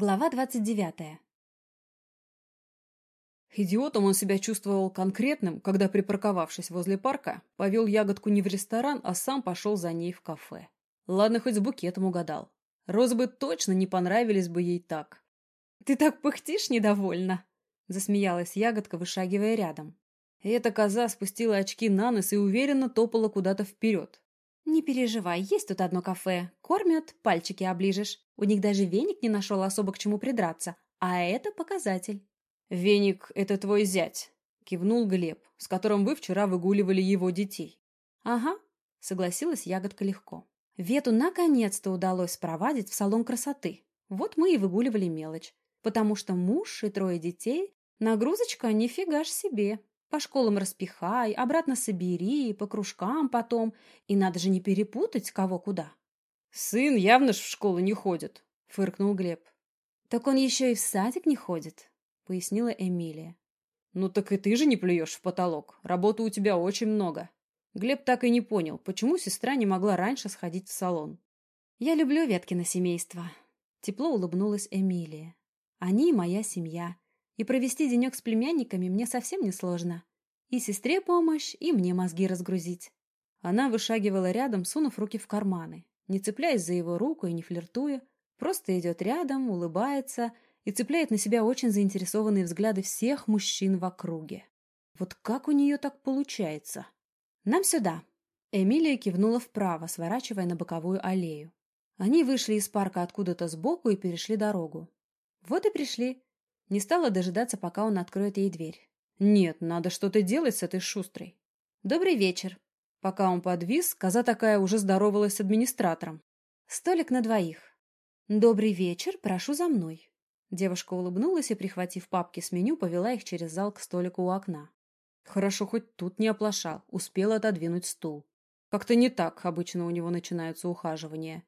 Глава двадцать девятая. Идиотом он себя чувствовал конкретным, когда, припарковавшись возле парка, повел ягодку не в ресторан, а сам пошел за ней в кафе. Ладно, хоть с букетом угадал. Розы бы точно не понравились бы ей так. «Ты так пыхтишь недовольно!» — засмеялась ягодка, вышагивая рядом. Эта коза спустила очки на нос и уверенно топала куда-то вперед. «Не переживай, есть тут одно кафе. Кормят, пальчики оближешь. У них даже веник не нашел особо к чему придраться. А это показатель». «Веник — это твой зять», — кивнул Глеб, с которым вы вчера выгуливали его детей. «Ага», — согласилась ягодка легко. Вету наконец-то удалось спровадить в салон красоты. Вот мы и выгуливали мелочь. Потому что муж и трое детей — нагрузочка нифига ж себе. По школам распихай, обратно собери, по кружкам потом. И надо же не перепутать, кого куда. «Сын явно ж в школу не ходит», — фыркнул Глеб. «Так он еще и в садик не ходит», пояснила Эмилия. «Ну так и ты же не плюешь в потолок. Работы у тебя очень много». Глеб так и не понял, почему сестра не могла раньше сходить в салон. «Я люблю Веткино семейство», — тепло улыбнулась Эмилия. «Они моя семья, и провести денек с племянниками мне совсем не сложно. И сестре помощь, и мне мозги разгрузить». Она вышагивала рядом, сунув руки в карманы, не цепляясь за его руку и не флиртуя, просто идет рядом, улыбается — и цепляет на себя очень заинтересованные взгляды всех мужчин в округе. Вот как у нее так получается? Нам сюда. Эмилия кивнула вправо, сворачивая на боковую аллею. Они вышли из парка откуда-то сбоку и перешли дорогу. Вот и пришли. Не стала дожидаться, пока он откроет ей дверь. Нет, надо что-то делать с этой шустрой. Добрый вечер. Пока он подвис, коза такая уже здоровалась с администратором. Столик на двоих. Добрый вечер, прошу за мной. Девушка улыбнулась и, прихватив папки с меню, повела их через зал к столику у окна. Хорошо, хоть тут не оплошал, успел отодвинуть стул. Как-то не так обычно у него начинаются ухаживания.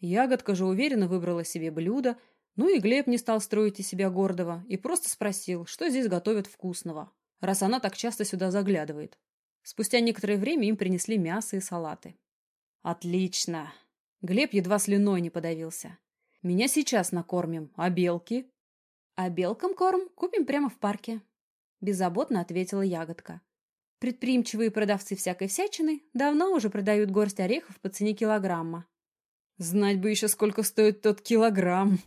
Ягодка же уверенно выбрала себе блюдо, ну и Глеб не стал строить из себя гордого и просто спросил, что здесь готовят вкусного, раз она так часто сюда заглядывает. Спустя некоторое время им принесли мясо и салаты. «Отлично!» Глеб едва слюной не подавился. Меня сейчас накормим, а белки? А белкам корм купим прямо в парке. Беззаботно ответила ягодка. Предприимчивые продавцы всякой всячины давно уже продают горсть орехов по цене килограмма. Знать бы еще, сколько стоит тот килограмм,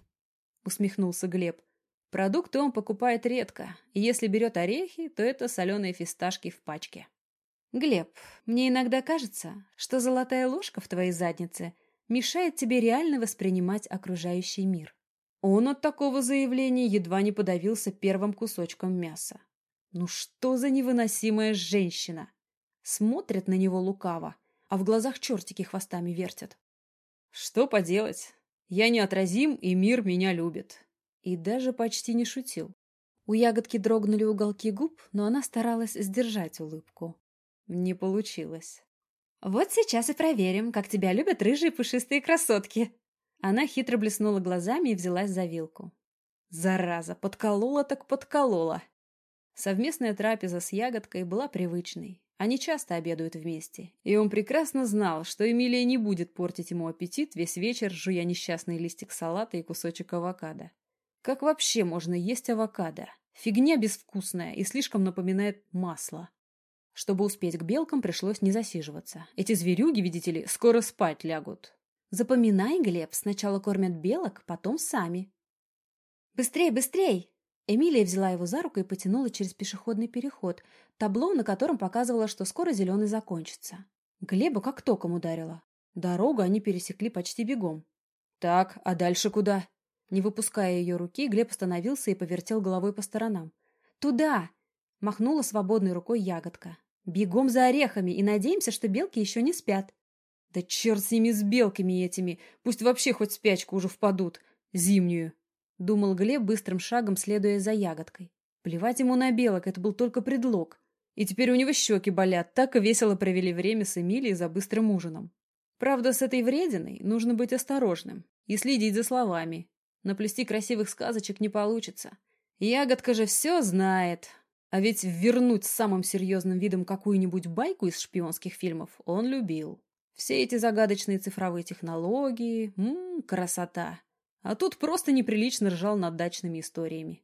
усмехнулся Глеб. Продукты он покупает редко, и если берет орехи, то это соленые фисташки в пачке. Глеб, мне иногда кажется, что золотая ложка в твоей заднице — мешает тебе реально воспринимать окружающий мир. Он от такого заявления едва не подавился первым кусочком мяса. Ну что за невыносимая женщина! Смотрят на него лукаво, а в глазах чертики хвостами вертят. Что поделать? Я неотразим, и мир меня любит. И даже почти не шутил. У ягодки дрогнули уголки губ, но она старалась сдержать улыбку. Не получилось. «Вот сейчас и проверим, как тебя любят рыжие пушистые красотки!» Она хитро блеснула глазами и взялась за вилку. Зараза, подколола так подколола. Совместная трапеза с ягодкой была привычной. Они часто обедают вместе, и он прекрасно знал, что Эмилия не будет портить ему аппетит весь вечер, жуя несчастный листик салата и кусочек авокадо. Как вообще можно есть авокадо? Фигня безвкусная и слишком напоминает масло. Чтобы успеть к белкам, пришлось не засиживаться. Эти зверюги, видите ли, скоро спать лягут. Запоминай, Глеб, сначала кормят белок, потом сами. Быстрей, быстрей! Эмилия взяла его за руку и потянула через пешеходный переход, табло, на котором показывало, что скоро зеленый закончится. Глеба как током ударило. Дорогу они пересекли почти бегом. «Так, а дальше куда?» Не выпуская ее руки, Глеб остановился и повертел головой по сторонам. «Туда!» — махнула свободной рукой ягодка. Бегом за орехами и надеемся, что белки еще не спят. Да черт с ними, с белками этими. Пусть вообще хоть спячку уже впадут. Зимнюю. Думал Глеб быстрым шагом, следуя за ягодкой. Плевать ему на белок, это был только предлог. И теперь у него щеки болят, так и весело провели время с Эмилией за быстрым ужином. Правда, с этой врединой нужно быть осторожным и следить за словами. Наплести красивых сказочек не получится. Ягодка же все знает, а ведь вернуть с самым серьезным видом какую-нибудь байку из шпионских фильмов он любил. Все эти загадочные цифровые технологии, ммм, красота. А тут просто неприлично ржал над дачными историями.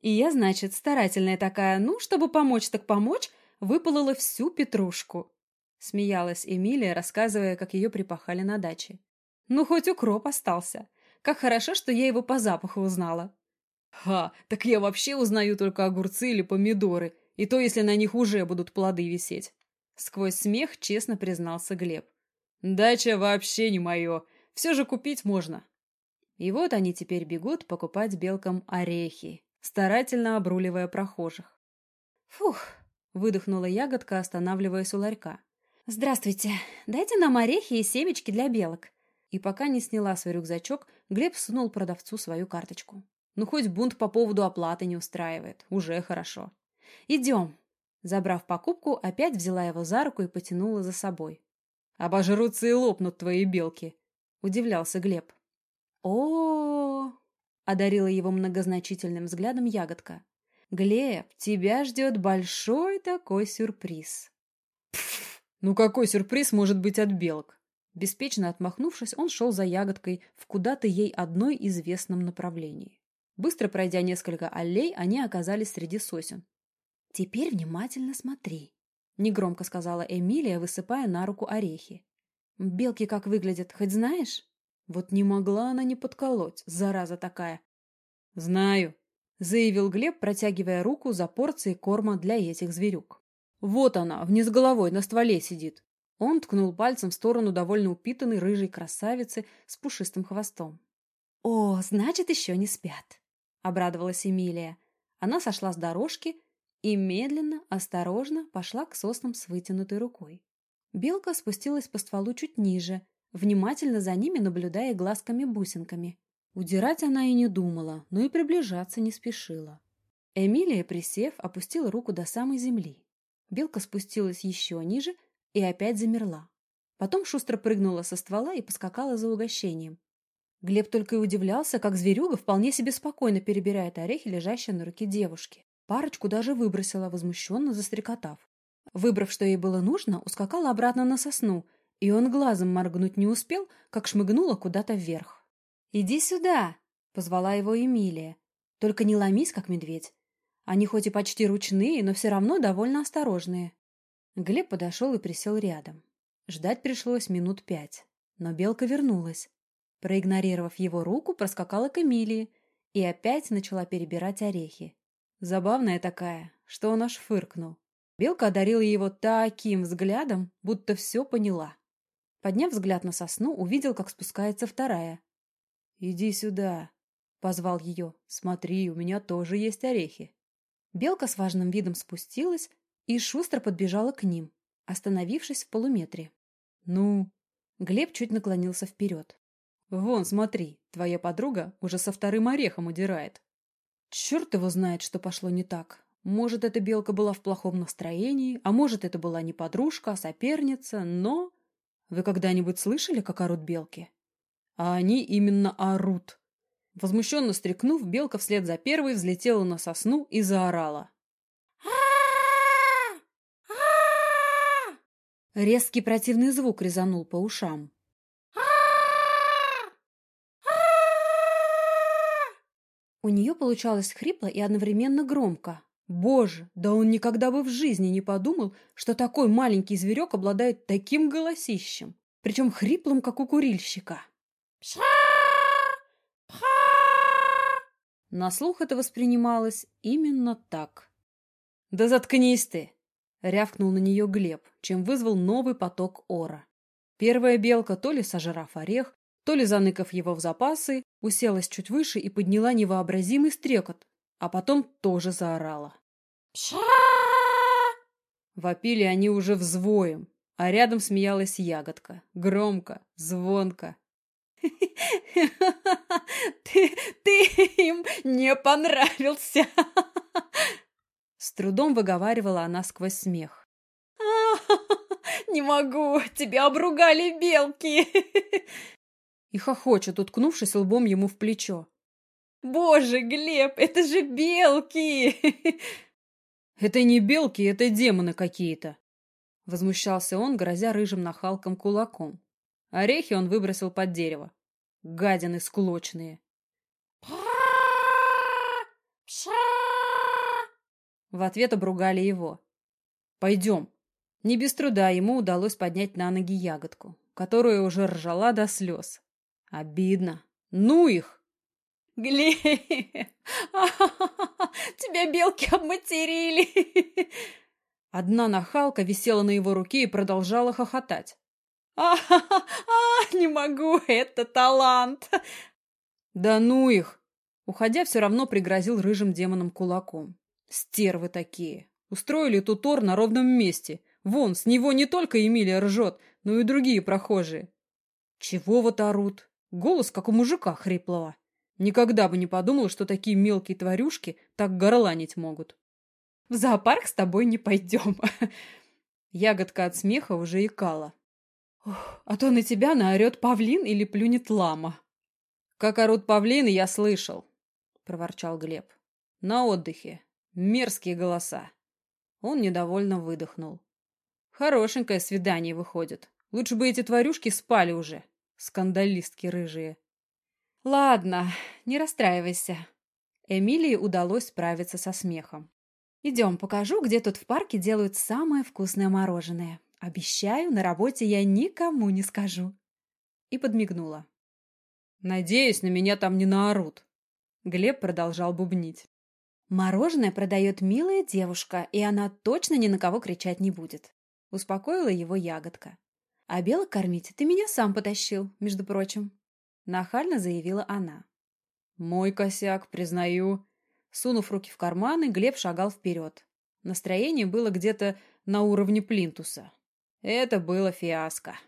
И я, значит, старательная такая, ну, чтобы помочь так помочь, выполола всю петрушку. Смеялась Эмилия, рассказывая, как ее припахали на даче. Ну, хоть укроп остался. Как хорошо, что я его по запаху узнала. Ха, так я вообще узнаю только огурцы или помидоры, и то, если на них уже будут плоды висеть. Сквозь смех честно признался Глеб. Дача вообще не мое, все же купить можно. И вот они теперь бегут покупать белкам орехи, старательно обруливая прохожих. «Фух!» — выдохнула ягодка, останавливаясь у ларька. «Здравствуйте! Дайте нам орехи и семечки для белок!» И пока не сняла свой рюкзачок, Глеб сунул продавцу свою карточку. Ну, хоть бунт по поводу оплаты не устраивает. Уже хорошо. «Идем!» Забрав покупку, опять взяла его за руку и потянула за собой. «Обожрутся и лопнут твои белки!» — удивлялся Глеб. о, одарила его многозначительным взглядом ягодка. «Глеб, тебя ждет большой такой сюрприз». Пф, ну какой сюрприз может быть от белок? Беспечно отмахнувшись, он шел за ягодкой в куда-то ей одной известном направлении. Быстро пройдя несколько аллей, они оказались среди сосен. «Теперь внимательно смотри», — негромко сказала Эмилия, высыпая на руку орехи. «Белки как выглядят, хоть знаешь?» Вот не могла она не подколоть, зараза такая. «Знаю», — заявил Глеб, протягивая руку за порцией корма для этих зверюк. «Вот она, вниз головой, на стволе сидит». Он ткнул пальцем в сторону довольно упитанной рыжей красавицы с пушистым хвостом. «О, значит, еще не спят», — обрадовалась Эмилия. Она сошла с дорожки и медленно, осторожно пошла к соснам с вытянутой рукой. Белка спустилась по стволу чуть ниже, внимательно за ними наблюдая глазками-бусинками. Удирать она и не думала, но и приближаться не спешила. Эмилия, присев, опустила руку до самой земли. Белка спустилась еще ниже и опять замерла. Потом шустро прыгнула со ствола и поскакала за угощением. Глеб только и удивлялся, как зверюга вполне себе спокойно перебирает орехи, лежащие на руке девушки. Парочку даже выбросила, возмущенно застрекотав. Выбрав, что ей было нужно, ускакала обратно на сосну, и он глазом моргнуть не успел, как шмыгнула куда-то вверх. «Иди сюда!» — позвала его Эмилия. «Только не ломись, как медведь. Они хоть и почти ручные, но все равно довольно осторожные». Глеб подошел и присел рядом. Ждать пришлось минут пять, но белка вернулась. Проигнорировав его руку, проскакала к Эмилии и опять начала перебирать орехи. Забавная такая, что он аж фыркнул. Белка одарила его таким взглядом, будто все поняла. Подняв взгляд на сосну, увидел, как спускается вторая. «Иди сюда», — позвал ее. «Смотри, у меня тоже есть орехи». Белка с важным видом спустилась и шустро подбежала к ним, остановившись в полуметре. «Ну?» Глеб чуть наклонился вперед. «Вон, смотри, твоя подруга уже со вторым орехом удирает». Черт его знает, что пошло не так. Может, эта белка была в плохом настроении, а может, это была не подружка, а соперница, но... Вы когда-нибудь слышали, как орут белки? А они именно орут. Возмущенно стрекнув, белка вслед за первой взлетела на сосну и заорала. Резкий противный звук резанул по ушам. У нее получалось хрипло и одновременно громко. Боже, да он никогда бы в жизни не подумал, что такой маленький зверек обладает таким голосищем, причем хриплым, как у курильщика. На слух это воспринималось именно так. «Да заткнись ты!» — рявкнул на нее Глеб, чем вызвал новый поток ора. Первая белка, то ли сожрав орех, то ли заныкав его в запасы, уселась чуть выше и подняла невообразимый стрекот, а потом тоже заорала. «Пша!» Вопили они уже взвоем, а рядом смеялась ягодка. Громко, звонко. «Ты, ты им не понравился!» С трудом выговаривала она сквозь смех. «Не могу! Тебя обругали белки!» и хохочет, уткнувшись лбом ему в плечо. «Боже, Глеб, это же белки!» «Это не белки, это демоны какие-то!» Возмущался он, грозя рыжим нахалком кулаком. Орехи он выбросил под дерево. Гадины склочные. В ответ обругали его. «Пойдем». Не без труда ему удалось поднять на ноги ягодку, которая уже ржала до слез. Обидно. Ну их! Глеб, тебя белки обматерили. Одна нахалка висела на его руке и продолжала хохотать. А, не могу, это талант. Да ну их! Уходя, все равно пригрозил рыжим демоном кулаком. Стервы такие. Устроили тутор на ровном месте. Вон, с него не только Эмилия ржет, но и другие прохожие. Чего вот орут? Голос, как у мужика хриплого. Никогда бы не подумал, что такие мелкие тварюшки так горланить могут. В зоопарк с тобой не пойдем. Ягодка от смеха уже икала. А то на тебя наорет павлин или плюнет лама. Как орут павлины, я слышал, проворчал Глеб. На отдыхе. Мерзкие голоса. Он недовольно выдохнул. Хорошенькое свидание выходит. Лучше бы эти тварюшки спали уже. Скандалистки рыжие. Ладно, не расстраивайся. Эмилии удалось справиться со смехом. Идем, покажу, где тут в парке делают самое вкусное мороженое. Обещаю, на работе я никому не скажу. И подмигнула. Надеюсь, на меня там не наорут. Глеб продолжал бубнить. Мороженое продает милая девушка, и она точно ни на кого кричать не будет. Успокоила его ягодка. А белок кормить ты меня сам потащил, между прочим. Нахально заявила она. Мой косяк, признаю. Сунув руки в карманы, Глеб шагал вперед. Настроение было где-то на уровне плинтуса. Это было фиаско.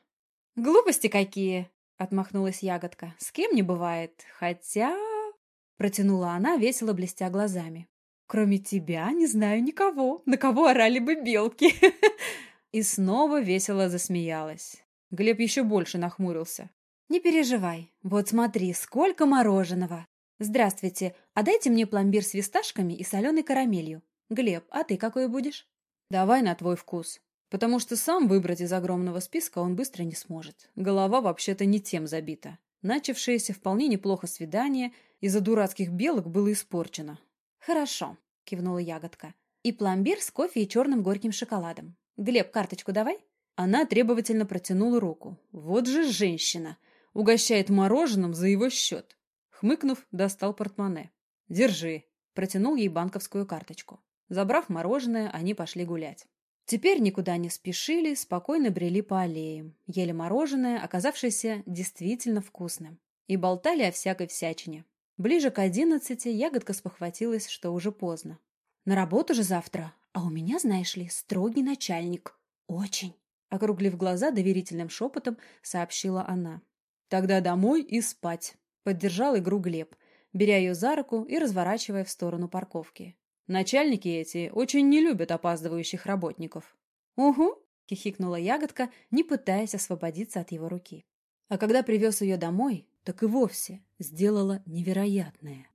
«Глупости какие!» — отмахнулась ягодка. «С кем не бывает. Хотя...» — протянула она, весело блестя глазами. «Кроме тебя не знаю никого, на кого орали бы белки!» И снова весело засмеялась. Глеб еще больше нахмурился. «Не переживай. Вот смотри, сколько мороженого. Здравствуйте, а дайте мне пломбир с фисташками и соленой карамелью. Глеб, а ты какой будешь?» «Давай на твой вкус. Потому что сам выбрать из огромного списка он быстро не сможет. Голова вообще-то не тем забита. Начавшееся вполне неплохо свидание из-за дурацких белок было испорчено. «Хорошо», — кивнула ягодка. «И пломбир с кофе и черным горьким шоколадом. Глеб, карточку давай». Она требовательно протянула руку. Вот же женщина! Угощает мороженым за его счет. Хмыкнув, достал портмоне. «Держи», — протянул ей банковскую карточку. Забрав мороженое, они пошли гулять. Теперь никуда не спешили, спокойно брели по аллеям, ели мороженое, оказавшееся действительно вкусным, и болтали о всякой всячине. Ближе к одиннадцати ягодка спохватилась, что уже поздно. «На работу же завтра, а у меня, знаешь ли, строгий начальник. Очень!» Округлив глаза доверительным шепотом, сообщила она. «Тогда домой и спать», — поддержал игру Глеб, беря ее за руку и разворачивая в сторону парковки. «Начальники эти очень не любят опаздывающих работников». «Угу», — хихикнула ягодка, не пытаясь освободиться от его руки. А когда привез ее домой, так и вовсе сделала невероятное.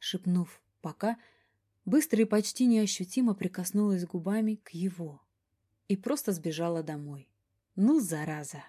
Шепнув «пока», быстро и почти неощутимо прикоснулась губами к его и просто сбежала домой. Ну, зараза!